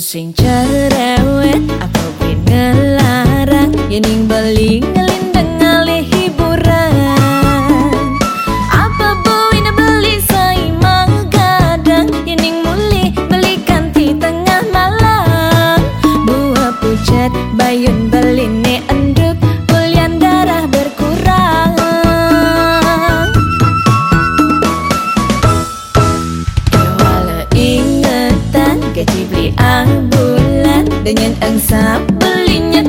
Xin chào hết. À, trên ẩn xa Berlin nhất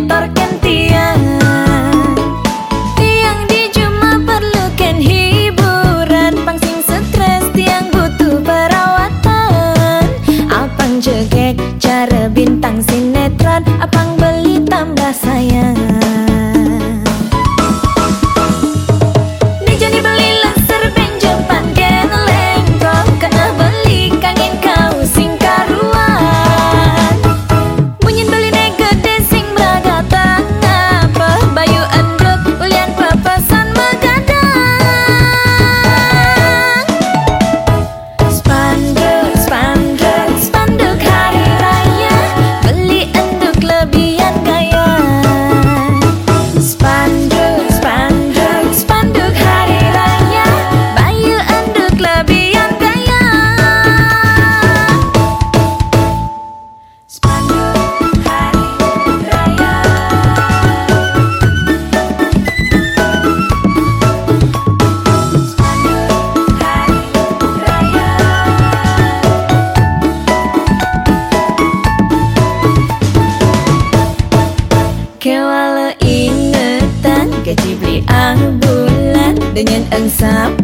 dengan engsap